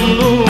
mundo